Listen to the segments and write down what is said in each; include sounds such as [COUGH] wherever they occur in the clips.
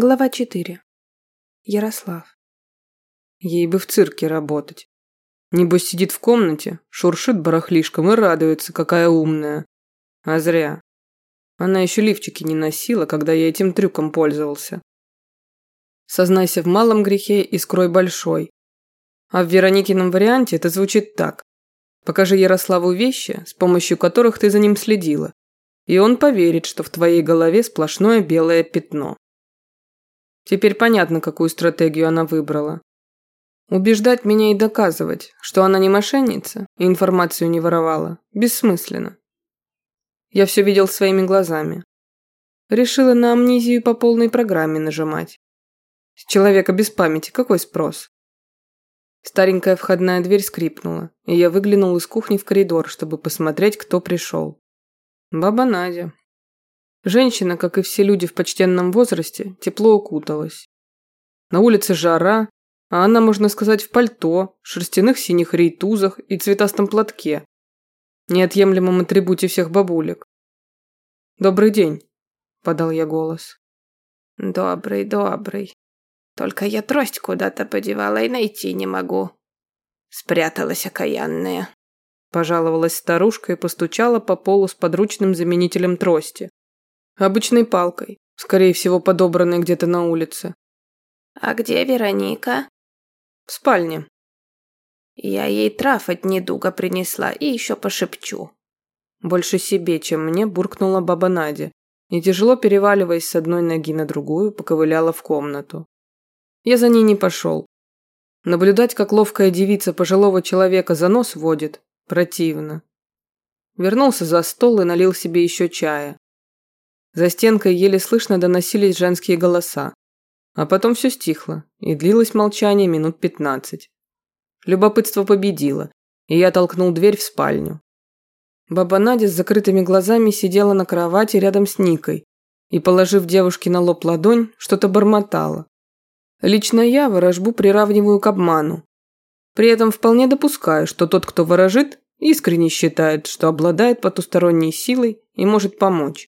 Глава 4. Ярослав. Ей бы в цирке работать. Небось сидит в комнате, шуршит барахлишком и радуется, какая умная. А зря. Она еще лифчики не носила, когда я этим трюком пользовался. Сознайся в малом грехе и скрой большой. А в Вероникином варианте это звучит так. Покажи Ярославу вещи, с помощью которых ты за ним следила, и он поверит, что в твоей голове сплошное белое пятно. Теперь понятно, какую стратегию она выбрала. Убеждать меня и доказывать, что она не мошенница и информацию не воровала, бессмысленно. Я все видел своими глазами. Решила на амнезию по полной программе нажимать. С человека без памяти какой спрос? Старенькая входная дверь скрипнула, и я выглянул из кухни в коридор, чтобы посмотреть, кто пришел. Баба Надя. Женщина, как и все люди в почтенном возрасте, тепло укуталась. На улице жара, а она, можно сказать, в пальто, шерстяных синих рейтузах и цветастом платке. Неотъемлемом атрибуте всех бабулек. «Добрый день», – подал я голос. «Добрый, добрый. Только я трость куда-то подевала и найти не могу. Спряталась окаянная». Пожаловалась старушка и постучала по полу с подручным заменителем трости. Обычной палкой, скорее всего, подобранной где-то на улице. «А где Вероника?» «В спальне». «Я ей трав от недуга принесла и еще пошепчу». Больше себе, чем мне, буркнула баба Надя и, тяжело переваливаясь с одной ноги на другую, поковыляла в комнату. Я за ней не пошел. Наблюдать, как ловкая девица пожилого человека за нос водит, противно. Вернулся за стол и налил себе еще чая. За стенкой еле слышно доносились женские голоса. А потом все стихло, и длилось молчание минут пятнадцать. Любопытство победило, и я толкнул дверь в спальню. Баба Надя с закрытыми глазами сидела на кровати рядом с Никой и, положив девушке на лоб ладонь, что-то бормотала. Лично я ворожбу приравниваю к обману. При этом вполне допускаю, что тот, кто ворожит, искренне считает, что обладает потусторонней силой и может помочь.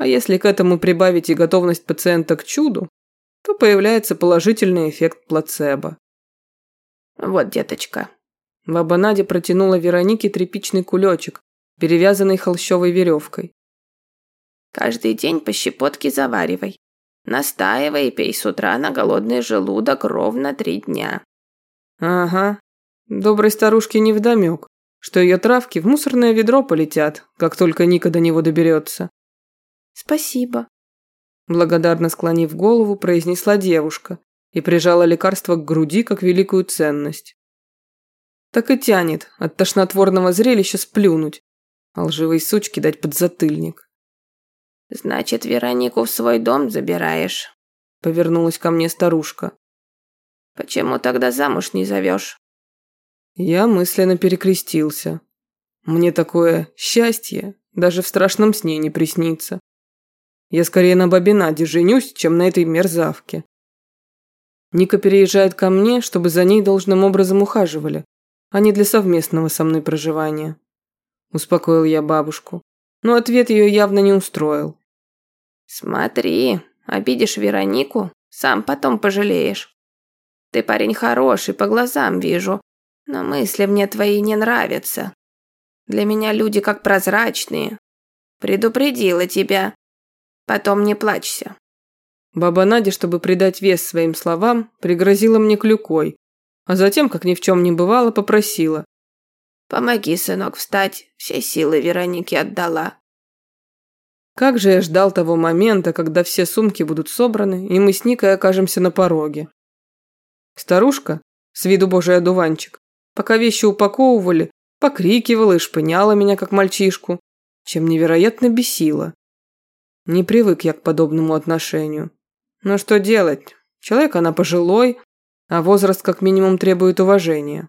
А если к этому прибавить и готовность пациента к чуду, то появляется положительный эффект плацебо. «Вот, деточка». Баба Надя протянула Веронике тряпичный кулечек, перевязанный холщовой веревкой. «Каждый день по щепотке заваривай. Настаивай и пей с утра на голодный желудок ровно три дня». «Ага. Доброй старушке невдомек, что ее травки в мусорное ведро полетят, как только Ника до него доберется. «Спасибо», – благодарно склонив голову, произнесла девушка и прижала лекарство к груди как великую ценность. Так и тянет от тошнотворного зрелища сплюнуть, а лживой сучке дать подзатыльник. «Значит, Веронику в свой дом забираешь?» – повернулась ко мне старушка. «Почему тогда замуж не зовешь?» Я мысленно перекрестился. Мне такое счастье даже в страшном сне не приснится. Я скорее на бабе Наде женюсь, чем на этой мерзавке. Ника переезжает ко мне, чтобы за ней должным образом ухаживали, а не для совместного со мной проживания. Успокоил я бабушку, но ответ ее явно не устроил. Смотри, обидишь Веронику, сам потом пожалеешь. Ты парень хороший, по глазам вижу, но мысли мне твои не нравятся. Для меня люди как прозрачные. Предупредила тебя. Потом не плачься. Баба Надя, чтобы придать вес своим словам, пригрозила мне клюкой, а затем, как ни в чем не бывало, попросила. «Помоги, сынок, встать. Все силы Веронике отдала». Как же я ждал того момента, когда все сумки будут собраны, и мы с Никой окажемся на пороге. Старушка, с виду божий одуванчик, пока вещи упаковывали, покрикивала и шпыняла меня, как мальчишку, чем невероятно бесила. Не привык я к подобному отношению. Но что делать? Человек она пожилой, а возраст как минимум требует уважения.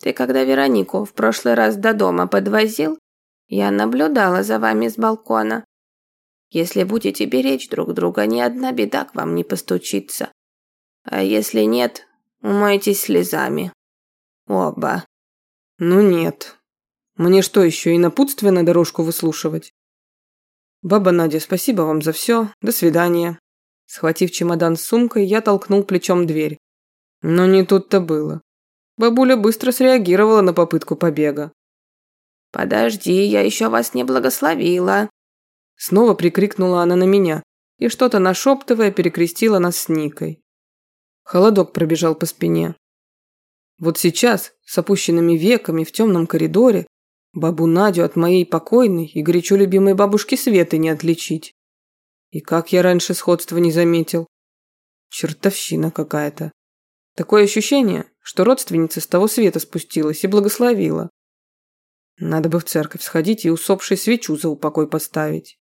Ты когда Веронику в прошлый раз до дома подвозил, я наблюдала за вами с балкона. Если будете беречь друг друга, ни одна беда к вам не постучится. А если нет, умойтесь слезами. Оба. Ну нет. Мне что, еще и напутственно дорожку выслушивать? «Баба Надя, спасибо вам за все. До свидания». Схватив чемодан с сумкой, я толкнул плечом дверь. Но не тут-то было. Бабуля быстро среагировала на попытку побега. «Подожди, я еще вас не благословила!» Снова прикрикнула она на меня и что-то нашептывая перекрестила нас с Никой. Холодок пробежал по спине. Вот сейчас, с опущенными веками в темном коридоре, бабу Надю от моей покойной и горячо любимой бабушки Светы не отличить. И как я раньше сходства не заметил. Чертовщина какая-то. Такое ощущение, что родственница с того света спустилась и благословила. Надо бы в церковь сходить и усопшей свечу за упокой поставить.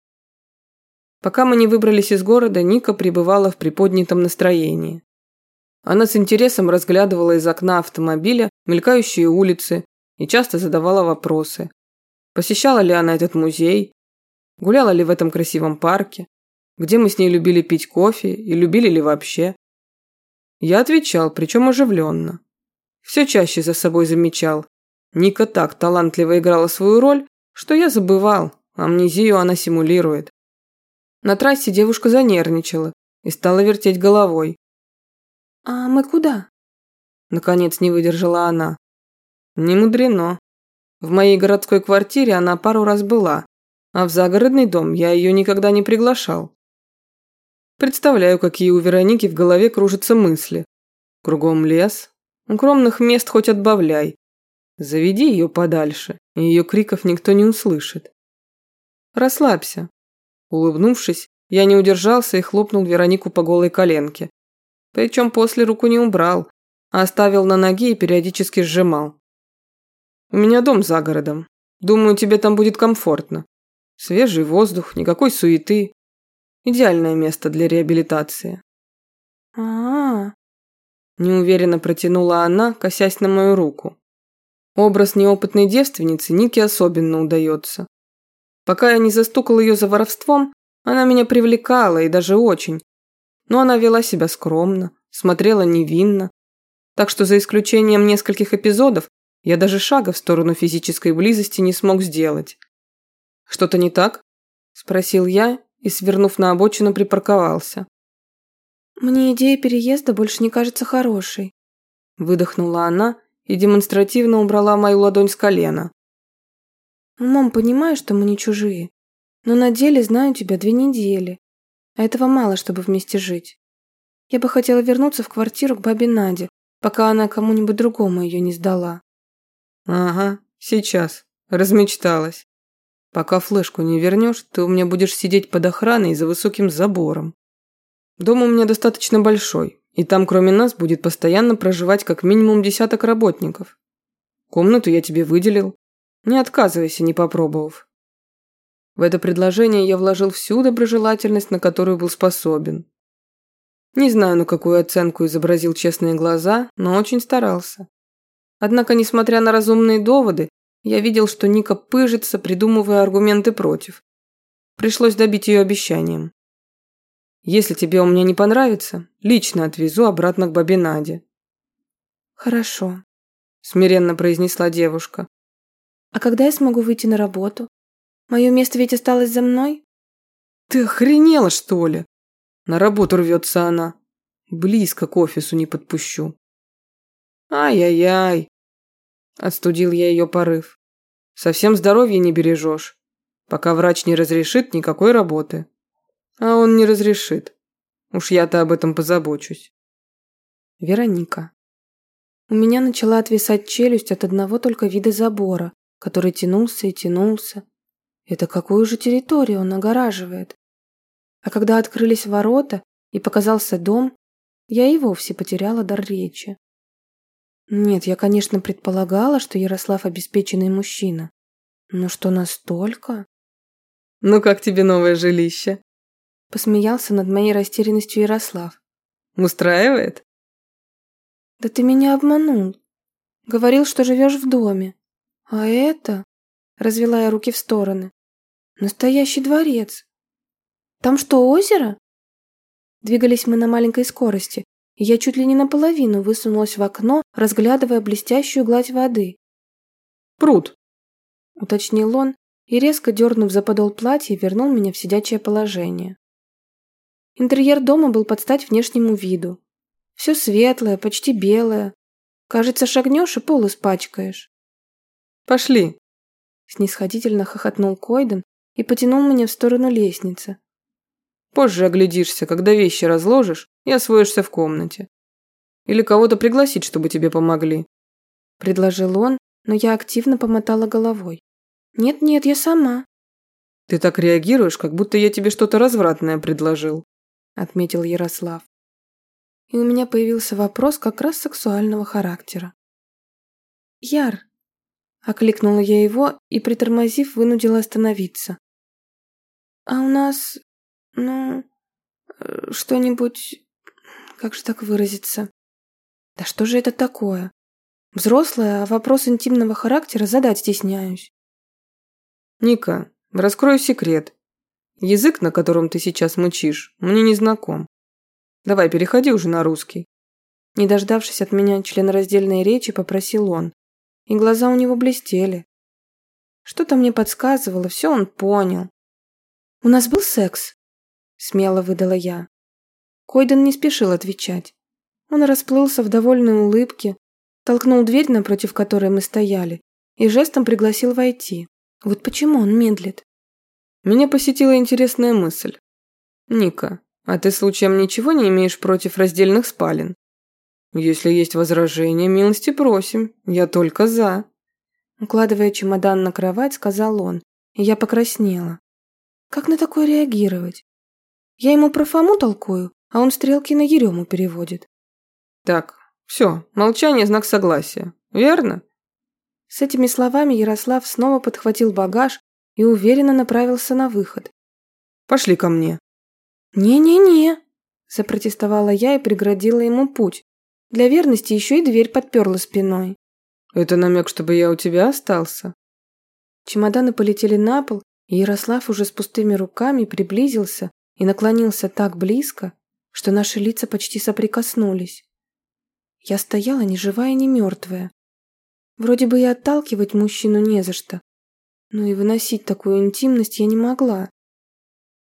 Пока мы не выбрались из города, Ника пребывала в приподнятом настроении. Она с интересом разглядывала из окна автомобиля мелькающие улицы и часто задавала вопросы. Посещала ли она этот музей? Гуляла ли в этом красивом парке? Где мы с ней любили пить кофе и любили ли вообще? Я отвечал, причем оживленно. Все чаще за собой замечал. Ника так талантливо играла свою роль, что я забывал, амнезию она симулирует. На трассе девушка занервничала и стала вертеть головой. «А мы куда?» Наконец не выдержала она. Не мудрено. В моей городской квартире она пару раз была, а в загородный дом я ее никогда не приглашал. Представляю, какие у Вероники в голове кружатся мысли. Кругом лес, укромных мест хоть отбавляй. Заведи ее подальше, и ее криков никто не услышит. Расслабься. Улыбнувшись, я не удержался и хлопнул Веронику по голой коленке. Причем после руку не убрал, а оставил на ноге и периодически сжимал. У меня дом за городом. Думаю, тебе там будет комфортно. Свежий воздух, никакой суеты. Идеальное место для реабилитации. А, -а, -а. неуверенно протянула она, косясь на мою руку. Образ неопытной девственницы Нике особенно удается. Пока я не застукал ее за воровством, она меня привлекала и даже очень. Но она вела себя скромно, смотрела невинно. Так что за исключением нескольких эпизодов я даже шага в сторону физической близости не смог сделать. «Что-то не так?» – спросил я и, свернув на обочину, припарковался. «Мне идея переезда больше не кажется хорошей», – выдохнула она и демонстративно убрала мою ладонь с колена. «Умом понимаю, что мы не чужие, но на деле знаю тебя две недели, а этого мало, чтобы вместе жить. Я бы хотела вернуться в квартиру к бабе Наде, пока она кому-нибудь другому ее не сдала». «Ага, сейчас. Размечталась. Пока флешку не вернешь, ты у меня будешь сидеть под охраной за высоким забором. Дом у меня достаточно большой, и там кроме нас будет постоянно проживать как минимум десяток работников. Комнату я тебе выделил. Не отказывайся, не попробовав. В это предложение я вложил всю доброжелательность, на которую был способен. Не знаю, на какую оценку изобразил честные глаза, но очень старался. Однако, несмотря на разумные доводы, я видел, что Ника пыжится, придумывая аргументы против. Пришлось добить ее обещанием. Если тебе у меня не понравится, лично отвезу обратно к бабе Наде. Хорошо, смиренно произнесла девушка. А когда я смогу выйти на работу? Мое место ведь осталось за мной? Ты охренела, что ли? На работу рвется она. Близко к офису не подпущу. Ай-яй-яй. Остудил я ее порыв. Совсем здоровье не бережешь. Пока врач не разрешит никакой работы. А он не разрешит. Уж я-то об этом позабочусь. Вероника. У меня начала отвисать челюсть от одного только вида забора, который тянулся и тянулся. Это какую же территорию он огораживает? А когда открылись ворота и показался дом, я и вовсе потеряла дар речи. Нет, я, конечно, предполагала, что Ярослав обеспеченный мужчина. Но что настолько? Ну как тебе новое жилище? Посмеялся над моей растерянностью Ярослав. Устраивает? Да ты меня обманул. Говорил, что живешь в доме. А это... Развела я руки в стороны. Настоящий дворец. Там что, озеро? Двигались мы на маленькой скорости, я чуть ли не наполовину высунулась в окно, разглядывая блестящую гладь воды. «Пруд», — уточнил он и, резко дернув за подол платья, вернул меня в сидячее положение. Интерьер дома был под стать внешнему виду. Все светлое, почти белое. Кажется, шагнешь и пол испачкаешь. «Пошли!» Снисходительно хохотнул Койден и потянул меня в сторону лестницы. «Позже оглядишься, когда вещи разложишь и освоишься в комнате. Или кого-то пригласить, чтобы тебе помогли», – предложил он, но я активно помотала головой. «Нет-нет, я сама». «Ты так реагируешь, как будто я тебе что-то развратное предложил», – отметил Ярослав. И у меня появился вопрос как раз сексуального характера. «Яр, Окликнула я его и, притормозив, вынудила остановиться. «А у нас, ну, э, что-нибудь... Как же так выразиться? Да что же это такое? Взрослая, а вопрос интимного характера задать стесняюсь». «Ника, раскрою секрет. Язык, на котором ты сейчас мычишь, мне не знаком. Давай, переходи уже на русский». Не дождавшись от меня членораздельной речи, попросил он и глаза у него блестели. Что-то мне подсказывало, все он понял. «У нас был секс?» – смело выдала я. Койден не спешил отвечать. Он расплылся в довольной улыбке, толкнул дверь, напротив которой мы стояли, и жестом пригласил войти. Вот почему он медлит? Меня посетила интересная мысль. «Ника, а ты случаем ничего не имеешь против раздельных спален?» «Если есть возражения, милости просим. Я только за». Укладывая чемодан на кровать, сказал он, и я покраснела. Как на такое реагировать? Я ему про Фому толкую, а он стрелки на Ерему переводит. Так, все, молчание – знак согласия, верно? С этими словами Ярослав снова подхватил багаж и уверенно направился на выход. «Пошли ко мне». «Не-не-не», – запротестовала я и преградила ему путь, для верности еще и дверь подперла спиной. Это намек, чтобы я у тебя остался? Чемоданы полетели на пол, и Ярослав уже с пустыми руками приблизился и наклонился так близко, что наши лица почти соприкоснулись. Я стояла ни живая, ни мертвая. Вроде бы и отталкивать мужчину не за что, но и выносить такую интимность я не могла.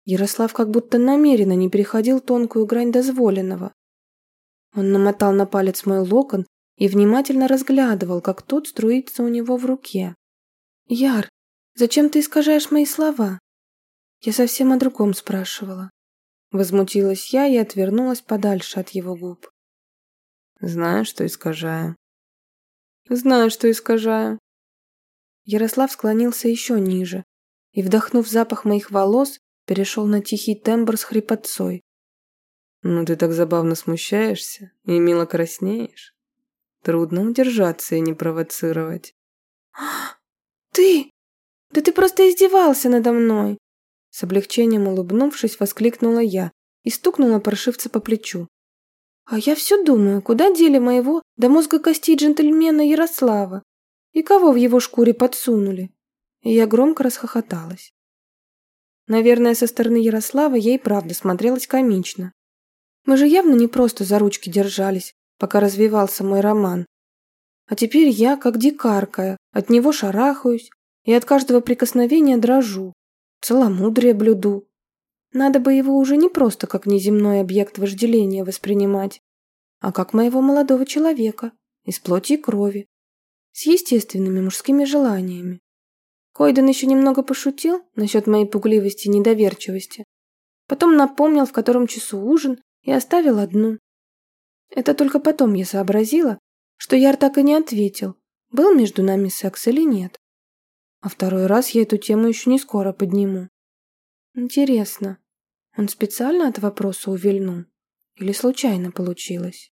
Ярослав как будто намеренно не переходил тонкую грань дозволенного. Он намотал на палец мой локон и внимательно разглядывал, как тот струится у него в руке. «Яр, зачем ты искажаешь мои слова?» Я совсем о другом спрашивала. Возмутилась я и отвернулась подальше от его губ. «Знаю, что искажаю». «Знаю, что искажаю». Ярослав склонился еще ниже и, вдохнув запах моих волос, перешел на тихий тембр с хрипотцой. Ну ты так забавно смущаешься и мило краснеешь. Трудно удержаться и не провоцировать. [GASPS] «Ты! Да ты просто издевался надо мной!» С облегчением улыбнувшись, воскликнула я и стукнула паршивца по плечу. «А я все думаю, куда дели моего до мозга костей джентльмена Ярослава? И кого в его шкуре подсунули?» И я громко расхохоталась. Наверное, со стороны Ярослава ей правда смотрелось комично. Мы же явно не просто за ручки держались, пока развивался мой роман. А теперь я, как дикарка, от него шарахаюсь и от каждого прикосновения дрожу, целомудрие блюду. Надо бы его уже не просто как неземной объект вожделения воспринимать, а как моего молодого человека, из плоти и крови, с естественными мужскими желаниями. Койден еще немного пошутил насчет моей пугливости и недоверчивости. Потом напомнил, в котором часу ужин, и оставил одну. Это только потом я сообразила, что Яр так и не ответил, был между нами секс или нет. А второй раз я эту тему еще не скоро подниму. Интересно, он специально от вопроса увильнул? Или случайно получилось?